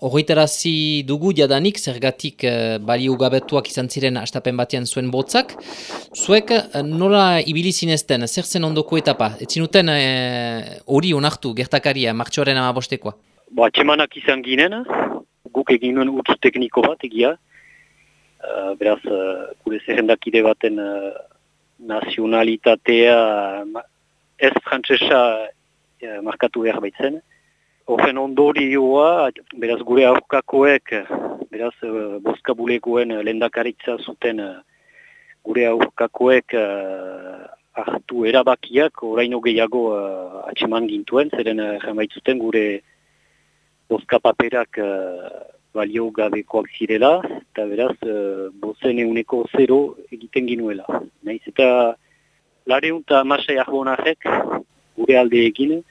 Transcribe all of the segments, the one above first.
Horritarazi dugu jadanik, zergatik uh, balio gabetuak izan ziren astapen batean zuen botzak. Zuek uh, nola ibili zinezten, zer zen ondoko etapa? Etzinuten hori uh, onartu gertakaria, martxoaren amabostekoa? Bo, atxemanak izan ginen, guk egin nuen utz tekniko bat egia. Uh, beraz, uh, zerrendakide baten uh, nazionalitatea ez frantzesa uh, markatu behar baitzen. Horren ondorioa, beraz gure aurkakoek, beraz uh, boska bulegoen uh, lendakaritza zuten uh, gure aurkakoek uh, hartu erabakiak oraino gehiago uh, atseman gintuen, zeren uh, gure boska paperak uh, balio gabekoak zirela, eta beraz uh, bozen euneko zero egiten ginuela. Naiz eta lareun eta masai arbonarek gure alde egine, uh,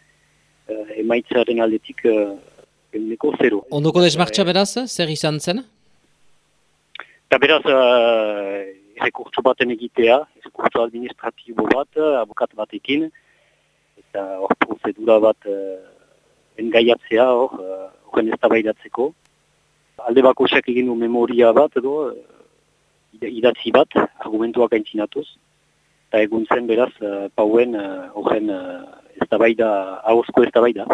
emaitzaren aldetik uh, eguneko zero. Ondoko desmartxa beraz, zer izan zen? Eta beraz, uh, errekurtso baten egitea, errekurtso administratibo bat, abokat batekin, eta hor prozedura bat uh, engaiatzea hor, horren uh, ez tabaidatzeko. Alde bako egin du memoria bat edo, idatzi bat, argumentuak aintzinatuz, eta egun zen beraz, uh, pauen horren uh, ez da bai da, hauzko ez da bai da.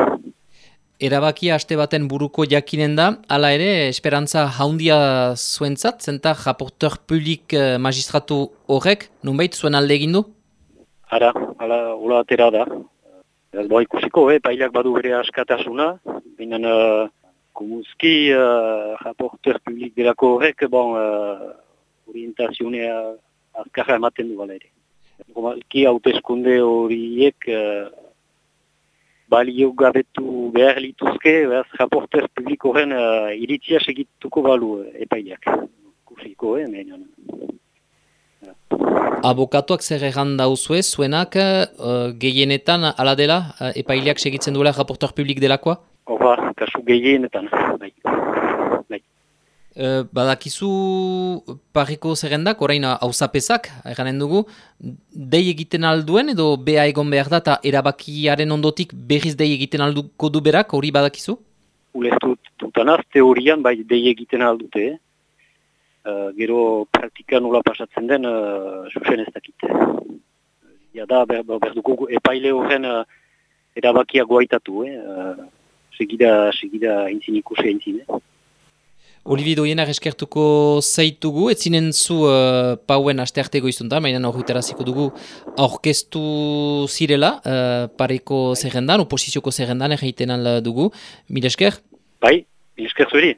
Erabakia aste baten buruko jakinen da, hala ere, esperantza haundia zuentzat, zenta raporteur publik eh, magistratu horrek, nunbait zuen alde egin du? Ara, hala, hola atera da. Ez doa ikusiko, eh, pailak badu bere askatasuna, binen uh, kumuzki uh, raporteur publik delako horrek, bon, uh, orientazionea azkarra ematen du ere. Normalki hauteskunde horiek uh, balio gabetu behar lituzke, behaz, raportez publikoren uh, iritzia segituko balu uh, epaileak. Kusiko, eh, mehinan. Abokatuak zer egan dauzue, zuenak, uh, gehienetan, ala dela, uh, epaileak segitzen duela raportor publik delakoa? Horba, kasu gehienetan, bai. Uh, badakizu parriko zerrendak, orain hauzapezak, eranen dugu, dei egiten alduen edo beha egon behar da, eta erabakiaren ondotik berriz dei egiten alduko du berak, hori badakizu? Uleztu tutanaz, teorian bai dei egiten aldute, uh, gero praktika nola pasatzen den, uh, susen ez dakit. Ja da, ber, ber dugu epaile horren uh, erabakia goaitatu, eh? uh, segida, segida intzin ikusi eh? Olivi doienak eskertuko zaitugu, ez zinen zu uh, pauen aste artego izuntan, baina horretaraziko dugu aurkeztu zirela, uh, pareko zerrendan, oposizioko zerrendan egiten dugu. Mil esker? Bai, mil esker zuri.